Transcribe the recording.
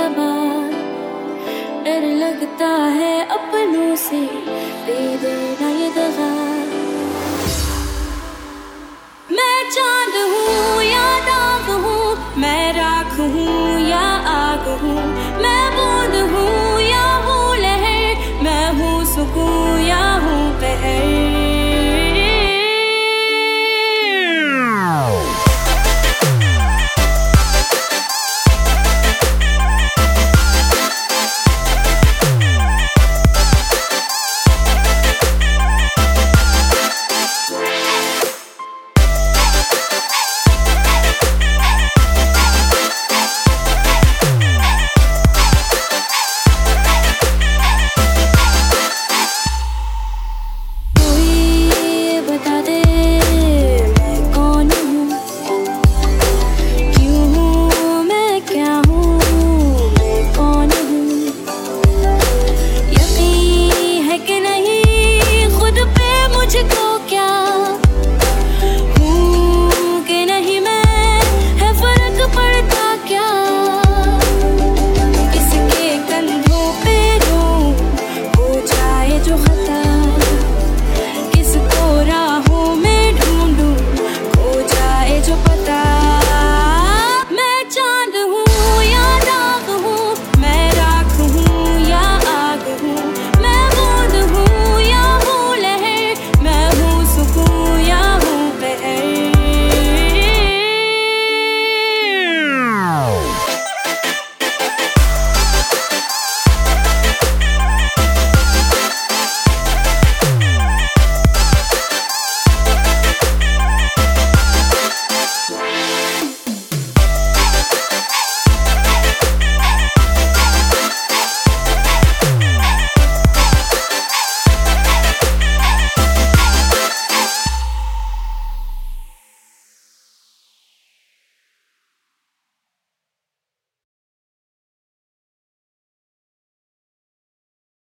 बेतबा डर लगता है अपनों से दे देना ये दगा। मैं चाँद हूँ या दाग हूँ, मैं राख हूँ या आग हूँ। मैं बूंद हूँ या हूँ लहर, मैं हूँ सुकून या हूँ पहर।